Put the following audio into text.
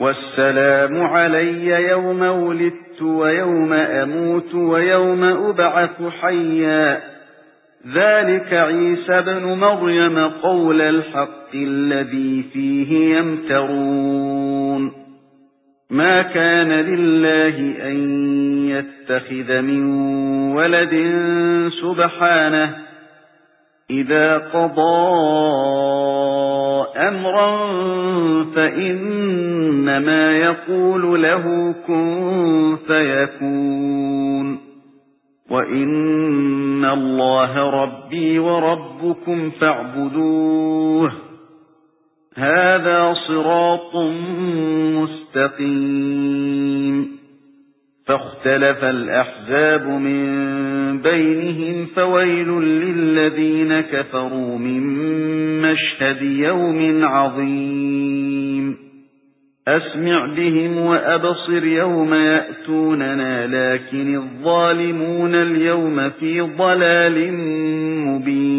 والسلام علي يوم ولدت ويوم أموت ويوم أبعث حيا. ذلك عيسى بن مريم قول الحق الذي فيه يمترون. ما كان لله أن يتخذ من ولد سبحانه. إذا قضى أمرا فإنما يقول له كن فيكون وَإِنَّ اللَّهَ رَبِّي وَرَبُّكُمْ فَاعْبُدُوهُ هَذَا صِرَاطٌ مُسْتَقِيمٌ فَاخْتَلَفَ الْأَحْزَابُ مِنْ بَيْنِهِمْ فَوَيْلٌ لِلَّذِينَ كَفَرُوا مِنْ مَشْهَدِ يَوْمٍ عَظِيمٍ. أسمع بهم وأبصر يوم يأتوننا لكن الظالمون اليوم في ضلال مبين.